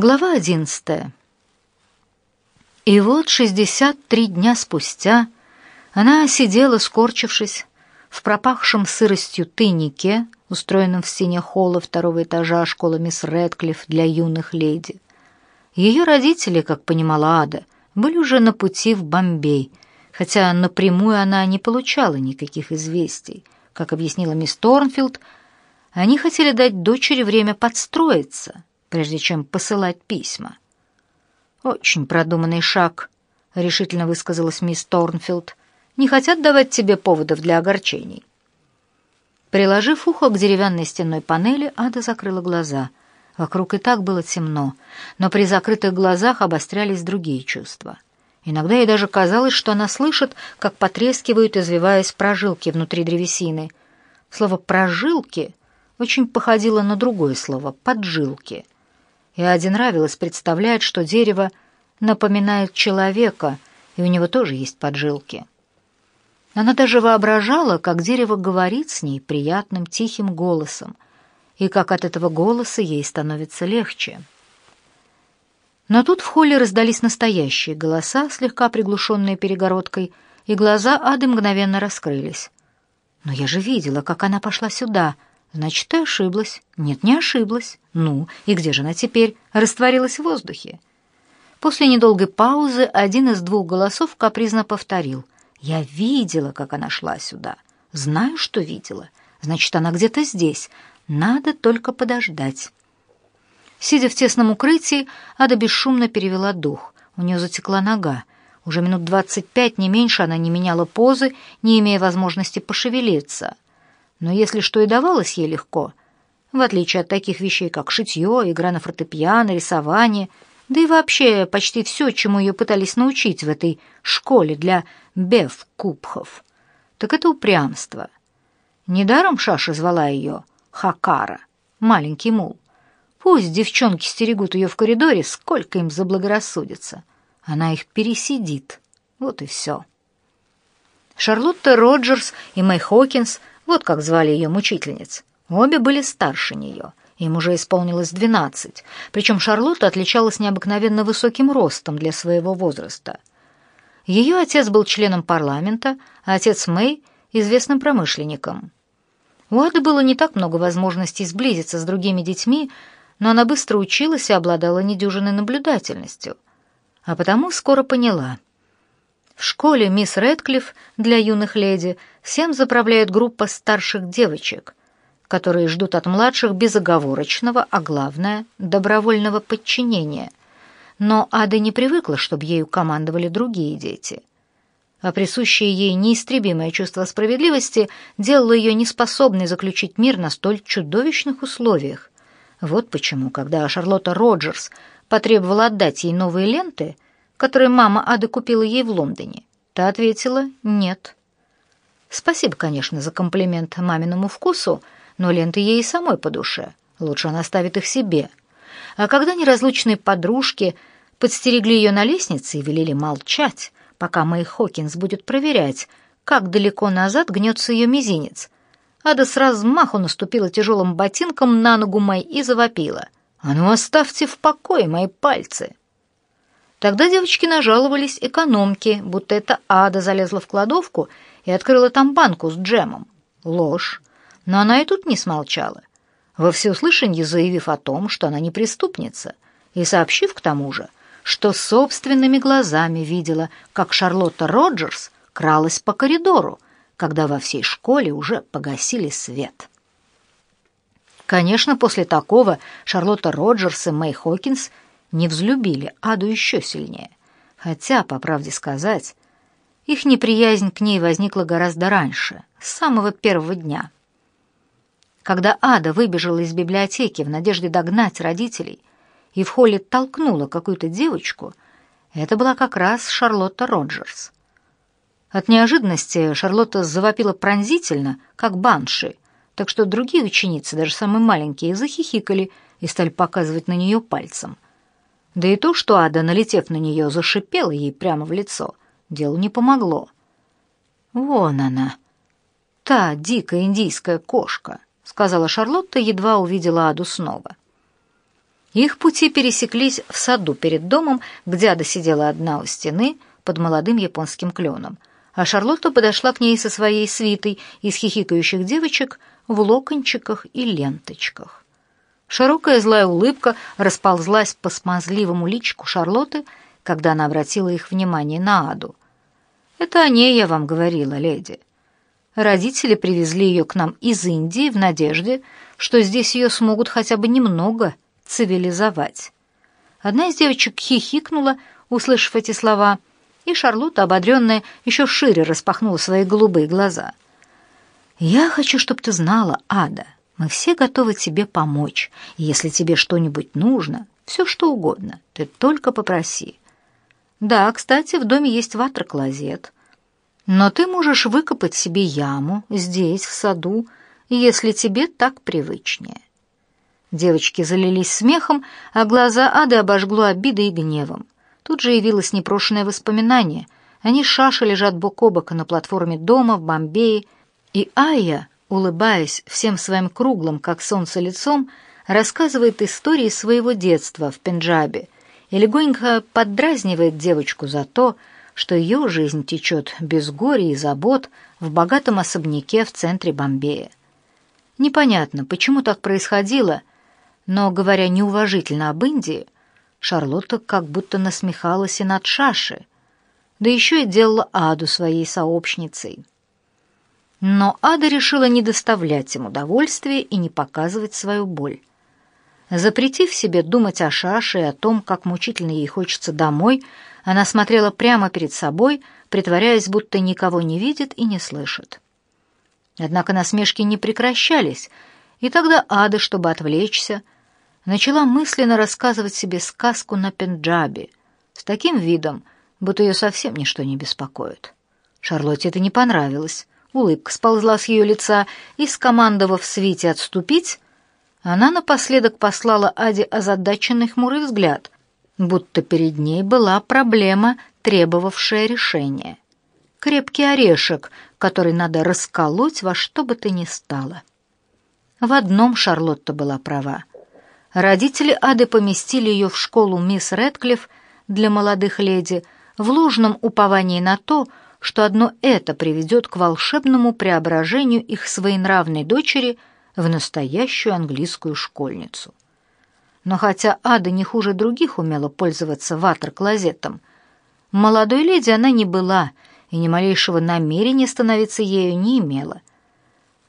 Глава одиннадцатая. И вот шестьдесят три дня спустя она сидела, скорчившись, в пропахшем сыростью тайнике, устроенном в стене холла второго этажа школы мисс Рэдклифф для юных леди. Ее родители, как понимала Ада, были уже на пути в Бомбей, хотя напрямую она не получала никаких известий. Как объяснила мисс Торнфилд, они хотели дать дочери время подстроиться — прежде чем посылать письма. «Очень продуманный шаг», — решительно высказалась мисс Торнфилд. «Не хотят давать тебе поводов для огорчений». Приложив ухо к деревянной стенной панели, Ада закрыла глаза. Вокруг и так было темно, но при закрытых глазах обострялись другие чувства. Иногда ей даже казалось, что она слышит, как потрескивают, извиваясь прожилки внутри древесины. Слово «прожилки» очень походило на другое слово «поджилки», и Аде нравилось представлять, что дерево напоминает человека, и у него тоже есть поджилки. Она даже воображала, как дерево говорит с ней приятным тихим голосом, и как от этого голоса ей становится легче. Но тут в холле раздались настоящие голоса, слегка приглушенные перегородкой, и глаза Ады мгновенно раскрылись. «Но я же видела, как она пошла сюда», Значит, ты ошиблась. Нет, не ошиблась. Ну, и где же она теперь? Растворилась в воздухе. После недолгой паузы один из двух голосов капризно повторил. «Я видела, как она шла сюда. Знаю, что видела. Значит, она где-то здесь. Надо только подождать». Сидя в тесном укрытии, Ада бесшумно перевела дух. У нее затекла нога. Уже минут двадцать пять, не меньше, она не меняла позы, не имея возможности пошевелиться — но если что и давалось ей легко, в отличие от таких вещей, как шитье, игра на фортепиано, рисование, да и вообще почти все, чему ее пытались научить в этой школе для беф-купхов, так это упрямство. Недаром Шаша звала ее Хакара, маленький мул. Пусть девчонки стерегут ее в коридоре, сколько им заблагорассудится. Она их пересидит. Вот и все. Шарлотта Роджерс и Мэй Хокинс вот как звали ее мучительниц. Обе были старше нее. Им уже исполнилось двенадцать, причем Шарлотта отличалась необыкновенно высоким ростом для своего возраста. Ее отец был членом парламента, а отец Мэй — известным промышленником. У Ады было не так много возможностей сблизиться с другими детьми, но она быстро училась и обладала недюжинной наблюдательностью, а потому скоро поняла — в школе мисс Рэдклифф для юных леди всем заправляет группа старших девочек, которые ждут от младших безоговорочного, а главное — добровольного подчинения. Но Ада не привыкла, чтобы ею командовали другие дети. А присущее ей неистребимое чувство справедливости делало ее неспособной заключить мир на столь чудовищных условиях. Вот почему, когда Шарлотта Роджерс потребовала отдать ей новые ленты — которые мама Ады купила ей в Лондоне? Та ответила «нет». Спасибо, конечно, за комплимент маминому вкусу, но ленты ей и самой по душе. Лучше она ставит их себе. А когда неразлучные подружки подстерегли ее на лестнице и велели молчать, пока Мэй Хокинс будет проверять, как далеко назад гнется ее мизинец, Ада с размаху наступила тяжелым ботинком на ногу Мэй и завопила. «А ну оставьте в покое мои пальцы!» Тогда девочки нажаловались экономке, будто это Ада залезла в кладовку и открыла там банку с джемом. Ложь. Но она и тут не смолчала, во всеуслышанье заявив о том, что она не преступница, и сообщив к тому же, что собственными глазами видела, как Шарлотта Роджерс кралась по коридору, когда во всей школе уже погасили свет. Конечно, после такого Шарлотта Роджерс и Мэй Хокинс – не взлюбили Аду еще сильнее. Хотя, по правде сказать, их неприязнь к ней возникла гораздо раньше, с самого первого дня. Когда Ада выбежала из библиотеки в надежде догнать родителей и в холле толкнула какую-то девочку, это была как раз Шарлотта Роджерс. От неожиданности Шарлотта завопила пронзительно, как банши, так что другие ученицы, даже самые маленькие, захихикали и стали показывать на нее пальцем — да и то, что Ада, налетев на нее, зашипела ей прямо в лицо, делу не помогло. «Вон она, та дикая индийская кошка», — сказала Шарлотта, едва увидела Аду снова. Их пути пересеклись в саду перед домом, где Ада сидела одна у стены под молодым японским кленом, а Шарлотта подошла к ней со своей свитой из хихикающих девочек в локончиках и ленточках. Широкая злая улыбка расползлась по смазливому личику Шарлотты, когда она обратила их внимание на Аду. «Это о ней я вам говорила, леди. Родители привезли ее к нам из Индии в надежде, что здесь ее смогут хотя бы немного цивилизовать». Одна из девочек хихикнула, услышав эти слова, и Шарлотта, ободренная, еще шире распахнула свои голубые глаза. «Я хочу, чтобы ты знала, Ада, мы все готовы тебе помочь, и если тебе что-нибудь нужно, все что угодно, ты только попроси. Да, кстати, в доме есть ватер-клозет, но ты можешь выкопать себе яму здесь, в саду, если тебе так привычнее. Девочки залились смехом, а глаза Ады обожгло обидой и гневом. Тут же явилось непрошенное воспоминание. Они шаши лежат бок о бок на платформе дома в Бомбее, и Ая улыбаясь всем своим круглым, как солнце, лицом, рассказывает истории своего детства в Пенджабе и легонько поддразнивает девочку за то, что ее жизнь течет без горя и забот в богатом особняке в центре Бомбея. Непонятно, почему так происходило, но, говоря неуважительно об Индии, Шарлотта как будто насмехалась и над Шаши, да еще и делала Аду своей сообщницей. Но Ада решила не доставлять им удовольствия и не показывать свою боль. Запретив себе думать о Шаше и о том, как мучительно ей хочется домой, она смотрела прямо перед собой, притворяясь, будто никого не видит и не слышит. Однако насмешки не прекращались, и тогда Ада, чтобы отвлечься, начала мысленно рассказывать себе сказку на пенджабе, с таким видом, будто ее совсем ничто не беспокоит. Шарлотте это не понравилось. Улыбка сползла с ее лица, и, скомандовав свите отступить, она напоследок послала Аде озадаченный хмурый взгляд, будто перед ней была проблема, требовавшая решения. Крепкий орешек, который надо расколоть во что бы то ни стало. В одном Шарлотта была права. Родители Ады поместили ее в школу мисс Рэдклифф для молодых леди в ложном уповании на то, что одно это приведет к волшебному преображению их своенравной дочери в настоящую английскую школьницу. Но хотя Ада не хуже других умела пользоваться ватер-клозетом, молодой леди она не была и ни малейшего намерения становиться ею не имела.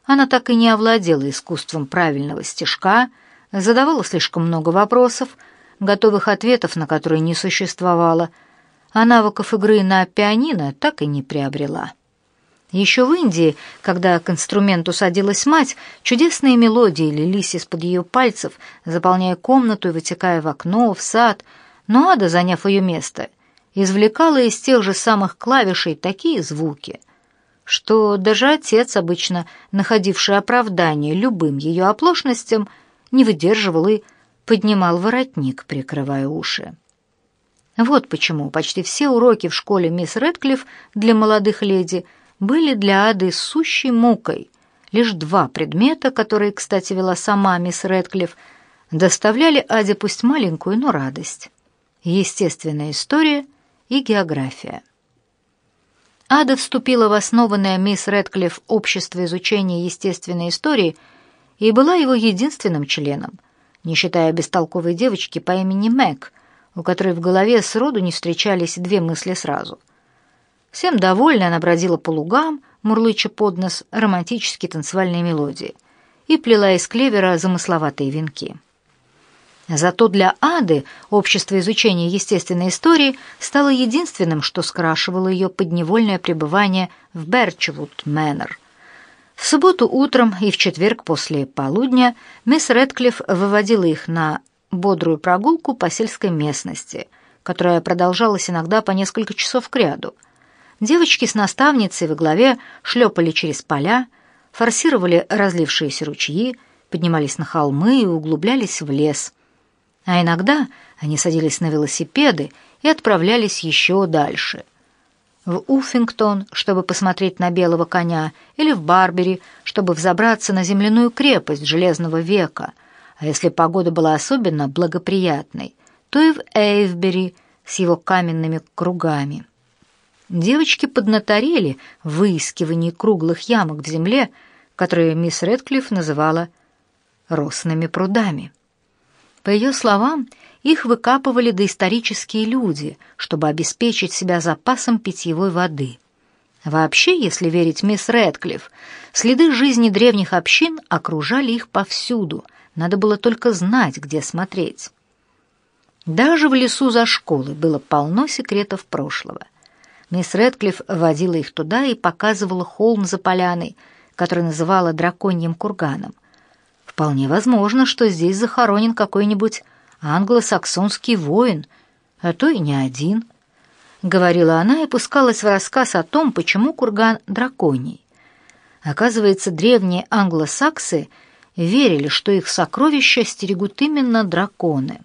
Она так и не овладела искусством правильного стежка, задавала слишком много вопросов, готовых ответов на которые не существовало – а навыков игры на пианино так и не приобрела. Еще в Индии, когда к инструменту садилась мать, чудесные мелодии лились из-под ее пальцев, заполняя комнату и вытекая в окно, в сад, но Ада, заняв ее место, извлекала из тех же самых клавишей такие звуки, что даже отец, обычно находивший оправдание любым ее оплошностям, не выдерживал и поднимал воротник, прикрывая уши. Вот почему почти все уроки в школе мисс Рэдклифф для молодых леди были для Ады сущей мукой. Лишь два предмета, которые, кстати, вела сама мисс Рэдклифф, доставляли Аде пусть маленькую, но радость. Естественная история и география. Ада вступила в основанное мисс Рэдклифф общество изучения естественной истории и была его единственным членом, не считая бестолковой девочки по имени Мэг, у которой в голове сроду не встречались две мысли сразу. Всем довольна она бродила по лугам, мурлыча под нос романтические танцевальные мелодии, и плела из клевера замысловатые венки. Зато для Ады общество изучения естественной истории стало единственным, что скрашивало ее подневольное пребывание в Берчвуд Мэннер. В субботу утром и в четверг после полудня мисс Рэдклифф выводила их на бодрую прогулку по сельской местности, которая продолжалась иногда по несколько часов кряду. Девочки с наставницей во главе шлепали через поля, форсировали разлившиеся ручьи, поднимались на холмы и углублялись в лес. А иногда они садились на велосипеды и отправлялись еще дальше. В Уффингтон, чтобы посмотреть на белого коня, или в Барбери, чтобы взобраться на земляную крепость Железного века — а если погода была особенно благоприятной, то и в Эйвбери с его каменными кругами. Девочки поднаторели в выискивании круглых ямок в земле, которые мисс Редклифф называла «росными прудами». По ее словам, их выкапывали доисторические люди, чтобы обеспечить себя запасом питьевой воды. Вообще, если верить мисс Рэдклифф, следы жизни древних общин окружали их повсюду, надо было только знать, где смотреть. Даже в лесу за школой было полно секретов прошлого. Мисс Рэдклифф водила их туда и показывала холм за поляной, который называла драконьим курганом. Вполне возможно, что здесь захоронен какой-нибудь англосаксонский воин, а то и не один, — говорила она и пускалась в рассказ о том, почему курган драконий. Оказывается, древние англосаксы верили, что их сокровища стерегут именно драконы.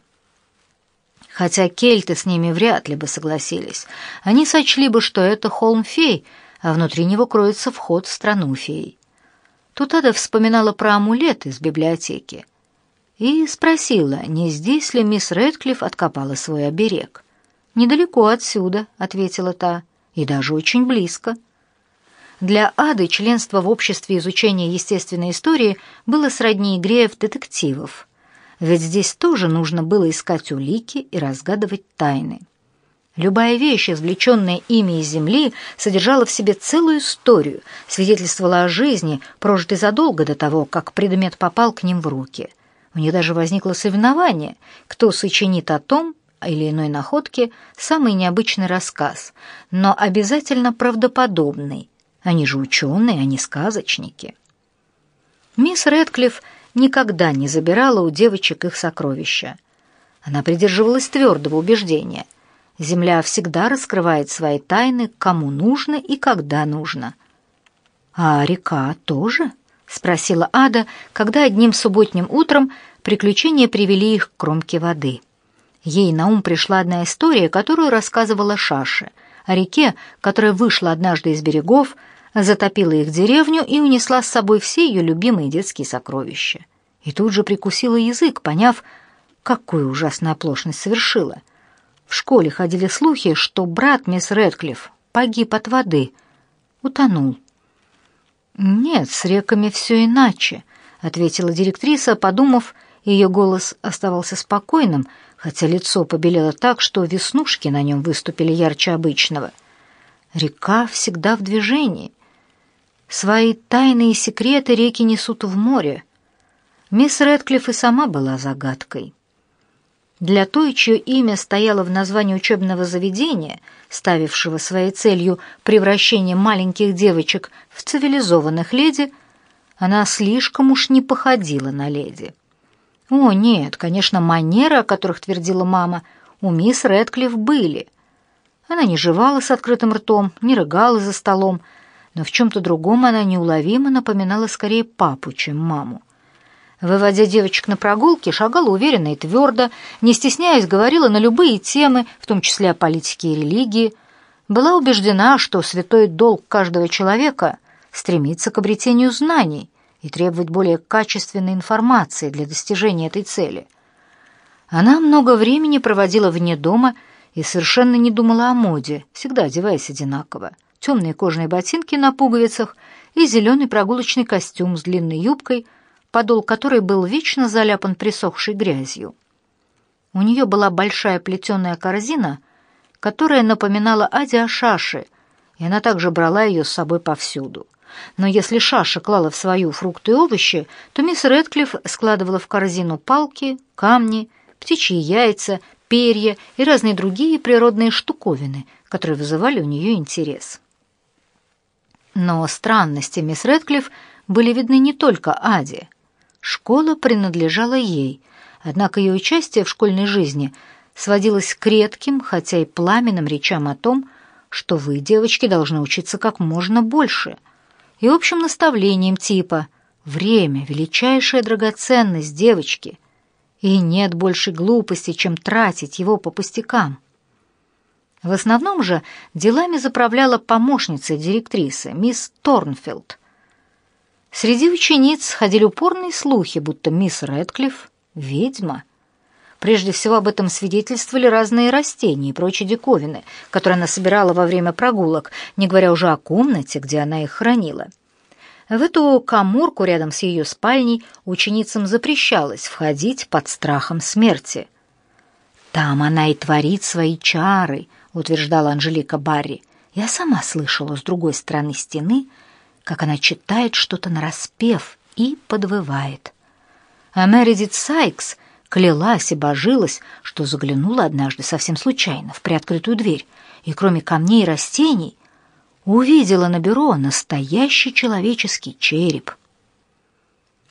Хотя кельты с ними вряд ли бы согласились. Они сочли бы, что это холм фей, а внутри него кроется вход в страну фей. Тут Ада вспоминала про амулет из библиотеки и спросила, не здесь ли мисс Рэдклифф откопала свой оберег. «Недалеко отсюда», — ответила та, — «и даже очень близко». Для Ады членство в обществе изучения естественной истории было сродни игре в детективов, ведь здесь тоже нужно было искать улики и разгадывать тайны. Любая вещь, извлеченная ими из земли, содержала в себе целую историю, свидетельствовала о жизни, прожитой задолго до того, как предмет попал к ним в руки — у них даже возникло соревнование, кто сочинит о том или иной находке самый необычный рассказ, но обязательно правдоподобный. Они же ученые, они сказочники. Мисс Рэдклифф никогда не забирала у девочек их сокровища. Она придерживалась твердого убеждения. Земля всегда раскрывает свои тайны, кому нужно и когда нужно. А река тоже? —— спросила Ада, когда одним субботним утром приключения привели их к кромке воды. Ей на ум пришла одна история, которую рассказывала Шаша, о реке, которая вышла однажды из берегов, затопила их деревню и унесла с собой все ее любимые детские сокровища. И тут же прикусила язык, поняв, какую ужасную оплошность совершила. В школе ходили слухи, что брат мисс Рэдклифф погиб от воды, утонул. «Нет, с реками все иначе», — ответила директриса, подумав, ее голос оставался спокойным, хотя лицо побелело так, что веснушки на нем выступили ярче обычного. «Река всегда в движении. Свои тайные секреты реки несут в море. Мисс Рэдклифф и сама была загадкой». Для той, чье имя стояло в названии учебного заведения, ставившего своей целью превращение маленьких девочек в цивилизованных леди, она слишком уж не походила на леди. О, нет, конечно, манеры, о которых твердила мама, у мисс Рэдклифф были. Она не жевала с открытым ртом, не рыгала за столом, но в чем-то другом она неуловимо напоминала скорее папу, чем маму. Выводя девочек на прогулки, шагала уверенно и твердо, не стесняясь, говорила на любые темы, в том числе о политике и религии. Была убеждена, что святой долг каждого человека — стремиться к обретению знаний и требовать более качественной информации для достижения этой цели. Она много времени проводила вне дома и совершенно не думала о моде, всегда одеваясь одинаково. Темные кожаные ботинки на пуговицах и зеленый прогулочный костюм с длинной юбкой — подол которой был вечно заляпан присохшей грязью. У нее была большая плетеная корзина, которая напоминала Аде о шаше, и она также брала ее с собой повсюду. Но если Шаша клала в свою фрукты и овощи, то мисс Рэдклифф складывала в корзину палки, камни, птичьи яйца, перья и разные другие природные штуковины, которые вызывали у нее интерес. Но странности мисс Рэдклифф были видны не только Аде. Школа принадлежала ей, однако ее участие в школьной жизни сводилось к редким, хотя и пламенным речам о том, что вы, девочки, должны учиться как можно больше, и общим наставлением типа «Время — величайшая драгоценность девочки», и нет большей глупости, чем тратить его по пустякам. В основном же делами заправляла помощница директрисы, мисс Торнфилд — Среди учениц ходили упорные слухи, будто мисс Рэдклифф Ведьма. Прежде всего об этом свидетельствовали разные растения и прочие диковины, которые она собирала во время прогулок, не говоря уже о комнате, где она их хранила. В эту каморку рядом с ее спальней ученицам запрещалось входить под страхом смерти. «Там она и творит свои чары», — утверждала Анжелика Барри. «Я сама слышала с другой стороны стены, как она читает что-то нараспев и подвывает». А Мередит Сайкс клялась и божилась, что заглянула однажды совсем случайно в приоткрытую дверь, и кроме камней и растений увидела на бюро настоящий человеческий череп.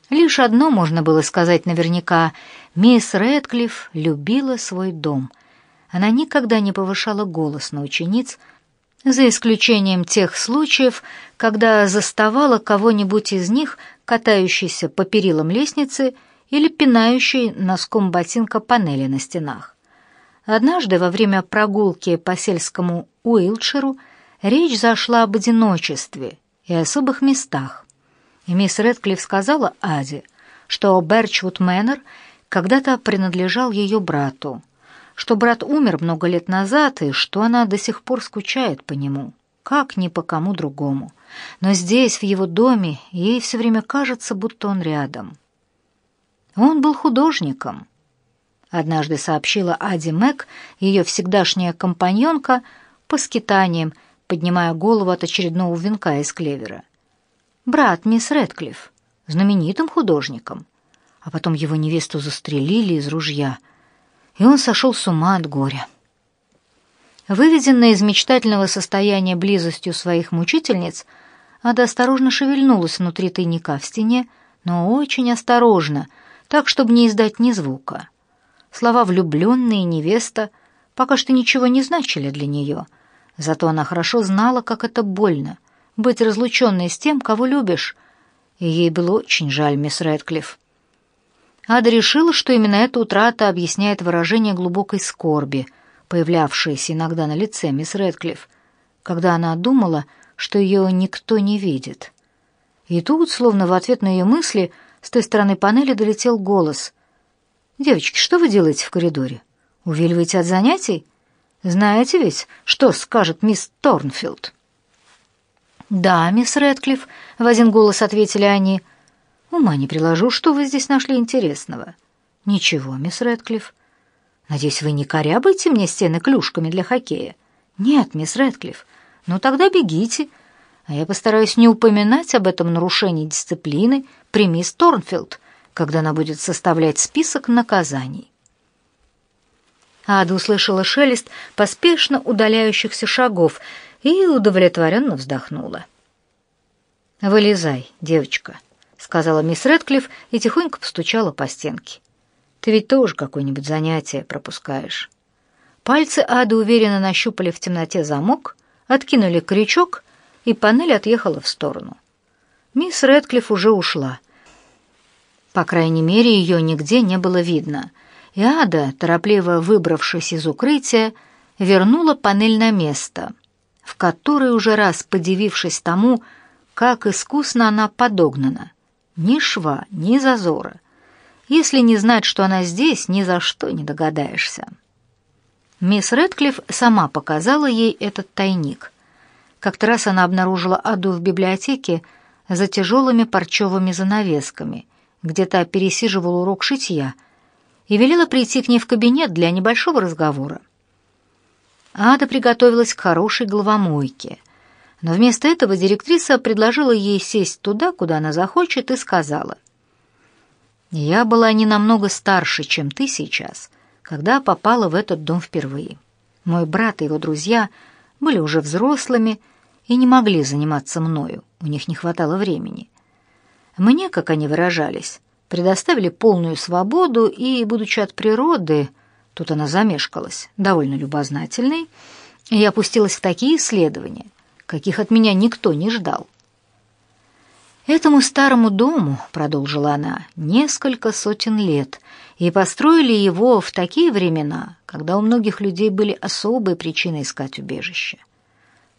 Лишь одно можно было сказать наверняка. Мисс Рэдклифф любила свой дом. Она никогда не повышала голос на учениц, за исключением тех случаев, когда заставала кого-нибудь из них, катающийся по перилам лестницы или пинающий носком ботинка панели на стенах. Однажды во время прогулки по сельскому Уилтширу Речь зашла об одиночестве и особых местах. И мисс Рэдклифф сказала Аде, что Берчвуд Мэннер когда-то принадлежал ее брату, что брат умер много лет назад и что она до сих пор скучает по нему, как ни по кому другому. Но здесь, в его доме, ей все время кажется, будто он рядом. Он был художником. Однажды сообщила Ади Мэг, ее всегдашняя компаньонка, по скитаниям поднимая голову от очередного венка из клевера. «Брат мисс Рэдклифф, знаменитым художником». А потом его невесту застрелили из ружья, и он сошел с ума от горя. Выведенная из мечтательного состояния близостью своих мучительниц, Ада осторожно шевельнулась внутри тайника в стене, но очень осторожно, так, чтобы не издать ни звука. Слова «влюбленные» «невеста» пока что ничего не значили для нее — Зато она хорошо знала, как это больно — быть разлученной с тем, кого любишь, и ей было очень жаль мисс Рэдклифф. Ада решила, что именно эта утрата объясняет выражение глубокой скорби, появлявшееся иногда на лице мисс Рэдклифф, когда она думала, что ее никто не видит. И тут, словно в ответ на ее мысли, с той стороны панели долетел голос. «Девочки, что вы делаете в коридоре? Увиливаете от занятий?» Знаете ведь, что скажет мисс Торнфилд?» «Да, мисс Рэдклифф», — в один голос ответили они. «Ума не приложу, что вы здесь нашли интересного». «Ничего, мисс Рэдклифф. Надеюсь, вы не корябаете мне стены клюшками для хоккея?» «Нет, мисс Рэдклифф. Ну тогда бегите, а я постараюсь не упоминать об этом нарушении дисциплины при мисс Торнфилд, когда она будет составлять список наказаний». Ада услышала шелест поспешно удаляющихся шагов и удовлетворенно вздохнула. «Вылезай, девочка», — сказала мисс Рэдклифф и тихонько постучала по стенке. «Ты ведь тоже какое-нибудь занятие пропускаешь». Пальцы Ады уверенно нащупали в темноте замок, откинули крючок, и панель отъехала в сторону. Мисс Рэдклифф уже ушла. По крайней мере, ее нигде не было видно — и Ада, торопливо выбравшись из укрытия, вернула панель на место, в которой уже раз подивившись тому, как искусно она подогнана. Ни шва, ни зазора. Если не знать, что она здесь, ни за что не догадаешься. Мисс Рэдклифф сама показала ей этот тайник. Как-то раз она обнаружила Аду в библиотеке за тяжелыми парчевыми занавесками, где та пересиживала урок шитья — и велела прийти к ней в кабинет для небольшого разговора. Ада приготовилась к хорошей головомойке, но вместо этого директриса предложила ей сесть туда, куда она захочет, и сказала, «Я была не намного старше, чем ты сейчас, когда попала в этот дом впервые. Мой брат и его друзья были уже взрослыми и не могли заниматься мною, у них не хватало времени. Мне, как они выражались, предоставили полную свободу и, будучи от природы, тут она замешкалась, довольно любознательной, я опустилась в такие исследования, каких от меня никто не ждал. Этому старому дому, продолжила она, несколько сотен лет, и построили его в такие времена, когда у многих людей были особые причины искать убежище.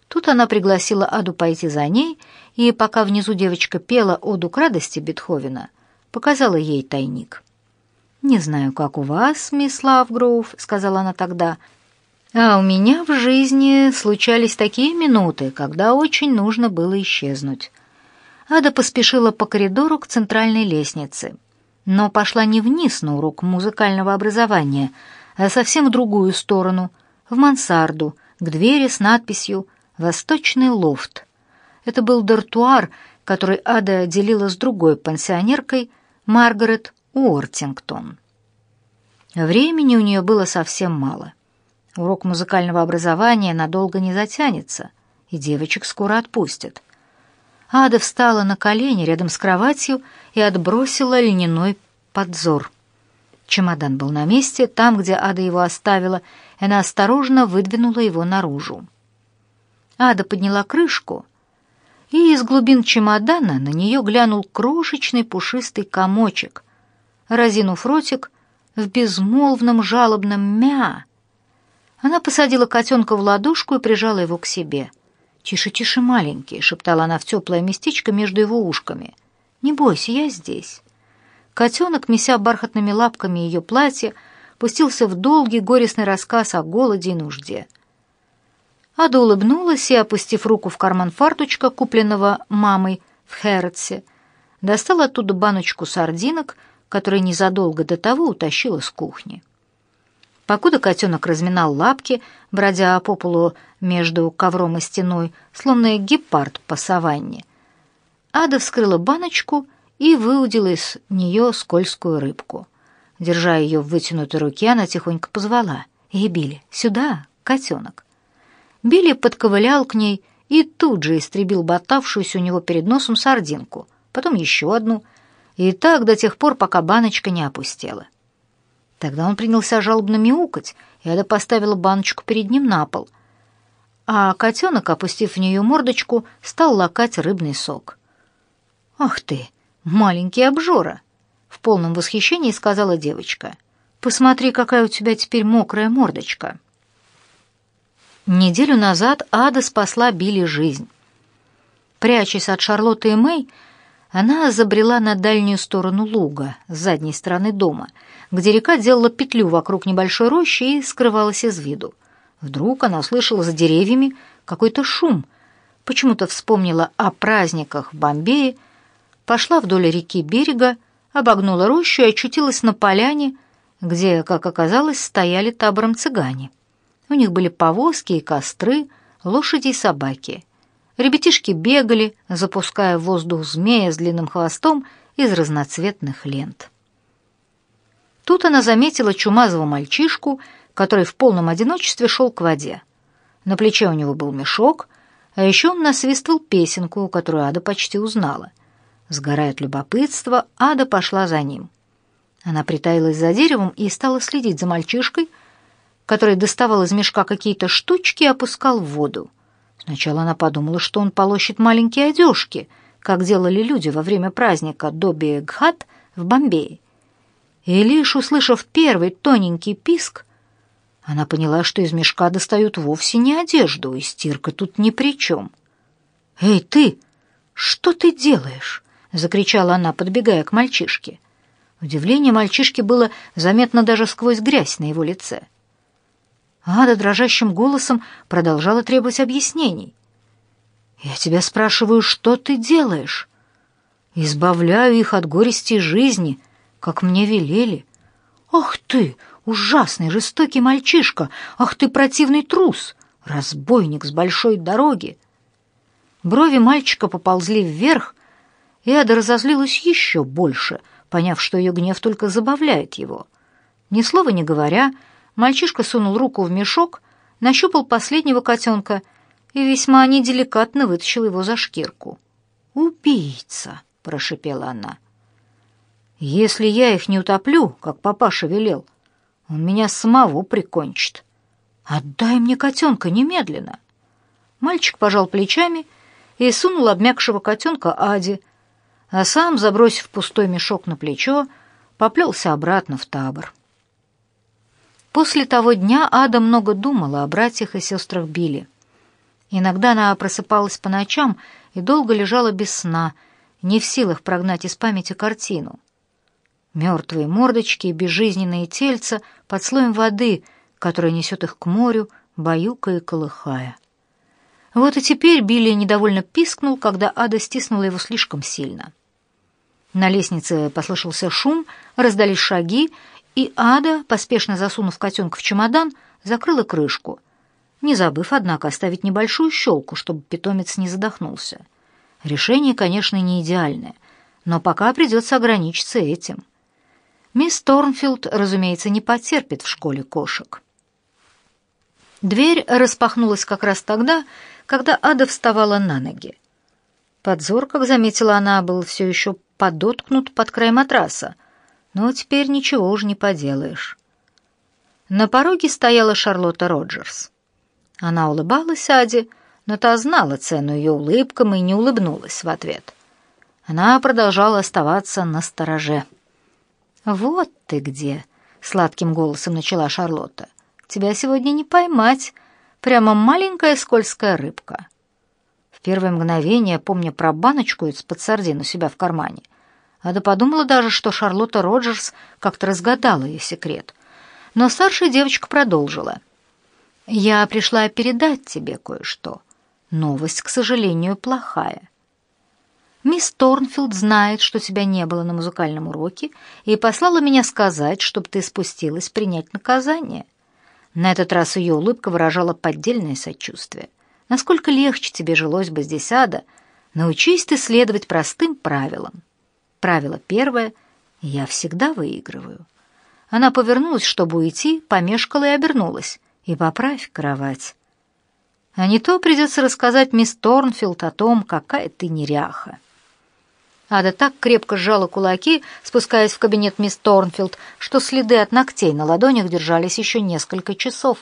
Тут она пригласила Аду пойти за ней, и пока внизу девочка пела оду к радости Бетховена, показала ей тайник. «Не знаю, как у вас, мисс Лавгроув», — сказала она тогда, «а у меня в жизни случались такие минуты, когда очень нужно было исчезнуть». Ада поспешила по коридору к центральной лестнице, но пошла не вниз на урок музыкального образования, а совсем в другую сторону, в мансарду, к двери с надписью «Восточный лофт». Это был дартуар, который Ада делила с другой пансионеркой, Маргарет Уортингтон. Времени у нее было совсем мало. Урок музыкального образования надолго не затянется, и девочек скоро отпустят. Ада встала на колени рядом с кроватью и отбросила льняной подзор. Чемодан был на месте, там, где Ада его оставила, и она осторожно выдвинула его наружу. Ада подняла крышку, и из глубин чемодана на нее глянул крошечный пушистый комочек, разинув ротик в безмолвном жалобном «мя». Она посадила котенка в ладошку и прижала его к себе. «Тише, тише, маленький», — шептала она в теплое местечко между его ушками. «Не бойся, я здесь». Котенок, меся бархатными лапками ее платье, пустился в долгий горестный рассказ о голоде и нужде. Ада улыбнулась и, опустив руку в карман фарточка, купленного мамой в Хэротсе, достала оттуда баночку сардинок — который незадолго до того утащила с кухни. Покуда котенок разминал лапки, бродя по полу между ковром и стеной, словно гепард по саванне, Ада вскрыла баночку и выудила из нее скользкую рыбку. Держа ее в вытянутой руке, она тихонько позвала. «Эй, Билли, сюда, котенок!» Билли подковылял к ней и тут же истребил ботавшуюся у него перед носом сардинку, потом еще одну — и так до тех пор, пока баночка не опустела. Тогда он принялся жалобно мяукать, и Ада поставила баночку перед ним на пол, а котенок, опустив в нее мордочку, стал лакать рыбный сок. «Ах ты, маленький обжора!» — в полном восхищении сказала девочка. «Посмотри, какая у тебя теперь мокрая мордочка!» Неделю назад Ада спасла Билли жизнь. Прячась от Шарлотты и Мэй, она забрела на дальнюю сторону луга, с задней стороны дома, где река делала петлю вокруг небольшой рощи и скрывалась из виду. Вдруг она услышала за деревьями какой-то шум, почему-то вспомнила о праздниках в Бомбее, пошла вдоль реки берега, обогнула рощу и очутилась на поляне, где, как оказалось, стояли табором цыгане. У них были повозки и костры, лошади и собаки — Ребятишки бегали, запуская в воздух змея с длинным хвостом из разноцветных лент. Тут она заметила чумазого мальчишку, который в полном одиночестве шел к воде. На плече у него был мешок, а еще он насвистывал песенку, которую Ада почти узнала. Сгорая от любопытства, Ада пошла за ним. Она притаилась за деревом и стала следить за мальчишкой, который доставал из мешка какие-то штучки и опускал в воду. Сначала она подумала, что он полощет маленькие одежки, как делали люди во время праздника Доби Гхат в Бомбее. И лишь услышав первый тоненький писк, она поняла, что из мешка достают вовсе не одежду, и стирка тут ни при чем. «Эй, ты! Что ты делаешь?» — закричала она, подбегая к мальчишке. Удивление мальчишки было заметно даже сквозь грязь на его лице. Ада дрожащим голосом продолжала требовать объяснений. «Я тебя спрашиваю, что ты делаешь?» «Избавляю их от горести жизни, как мне велели». «Ах ты, ужасный, жестокий мальчишка! Ах ты, противный трус! Разбойник с большой дороги!» Брови мальчика поползли вверх, и Ада разозлилась еще больше, поняв, что ее гнев только забавляет его. Ни слова не говоря, Мальчишка сунул руку в мешок, нащупал последнего котенка и весьма неделикатно вытащил его за шкирку. «Убийца!» — прошипела она. «Если я их не утоплю, как папаша велел, он меня самого прикончит. Отдай мне котенка немедленно!» Мальчик пожал плечами и сунул обмякшего котенка Аде, а сам, забросив пустой мешок на плечо, поплелся обратно в табор. После того дня Ада много думала о братьях и сестрах Билли. Иногда она просыпалась по ночам и долго лежала без сна, не в силах прогнать из памяти картину. Мертвые мордочки и безжизненные тельца под слоем воды, которая несет их к морю, баюкая и колыхая. Вот и теперь Билли недовольно пискнул, когда Ада стиснула его слишком сильно. На лестнице послышался шум, раздались шаги, и Ада, поспешно засунув котенка в чемодан, закрыла крышку, не забыв, однако, оставить небольшую щелку, чтобы питомец не задохнулся. Решение, конечно, не идеальное, но пока придется ограничиться этим. Мисс Торнфилд, разумеется, не потерпит в школе кошек. Дверь распахнулась как раз тогда, когда Ада вставала на ноги. Подзор, как заметила она, был все еще подоткнут под край матраса, но теперь ничего уже не поделаешь. На пороге стояла Шарлотта Роджерс. Она улыбалась Аде, но та знала цену ее улыбкам и не улыбнулась в ответ. Она продолжала оставаться на стороже. «Вот ты где!» — сладким голосом начала Шарлотта. Тебя сегодня не поймать. Прямо маленькая скользкая рыбка. В первое мгновение, помня про баночку из-под сардин у себя в кармане, Ада подумала даже, что Шарлотта Роджерс как-то разгадала ее секрет. Но старшая девочка продолжила. «Я пришла передать тебе кое-что. Новость, к сожалению, плохая. Мисс Торнфилд знает, что тебя не было на музыкальном уроке, и послала меня сказать, чтобы ты спустилась принять наказание. На этот раз ее улыбка выражала поддельное сочувствие. Насколько легче тебе жилось бы здесь, Ада, научись ты следовать простым правилам. Правило первое — я всегда выигрываю. Она повернулась, чтобы уйти, помешкала и обернулась. И поправь кровать. А не то придется рассказать мисс Торнфилд о том, какая ты неряха. Ада так крепко сжала кулаки, спускаясь в кабинет мисс Торнфилд, что следы от ногтей на ладонях держались еще несколько часов.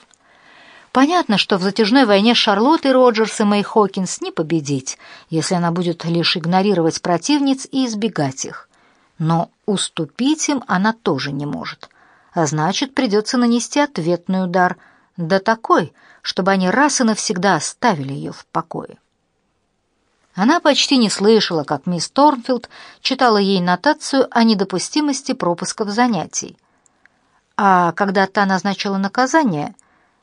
Понятно, что в затяжной войне Шарлотты Роджерс и Мэй Хокинс не победить, если она будет лишь игнорировать противниц и избегать их. Но уступить им она тоже не может. А значит, придется нанести ответный удар, да такой, чтобы они раз и навсегда оставили ее в покое. Она почти не слышала, как мисс Торнфилд читала ей нотацию о недопустимости пропусков занятий. А когда та назначила наказание,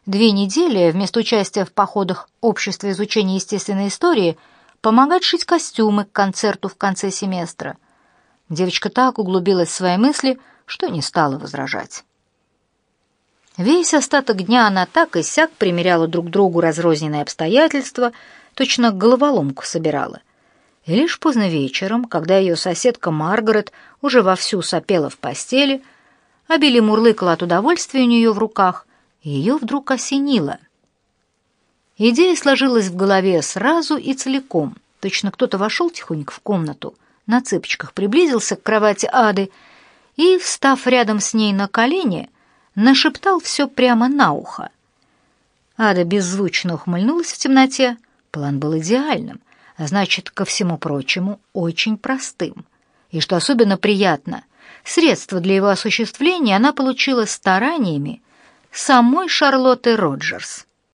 две недели вместо участия в походах Общества изучения естественной истории помогать шить костюмы к концерту в конце семестра. Девочка так углубилась в свои мысли, что не стала возражать. Весь остаток дня она так и сяк примеряла друг другу разрозненные обстоятельства — точно головоломку собирала. И лишь поздно вечером, когда ее соседка Маргарет уже вовсю сопела в постели, Билли мурлыкала от удовольствия у нее в руках, ее вдруг осенило. Идея сложилась в голове сразу и целиком. Точно кто-то вошел тихонько в комнату, на цыпочках приблизился к кровати Ады и, встав рядом с ней на колени, нашептал все прямо на ухо. Ада беззвучно ухмыльнулась в темноте, План был идеальным, а значит, ко всему прочему, очень простым. И что особенно приятно, средства для его осуществления она получила стараниями самой Шарлотты Роджерс.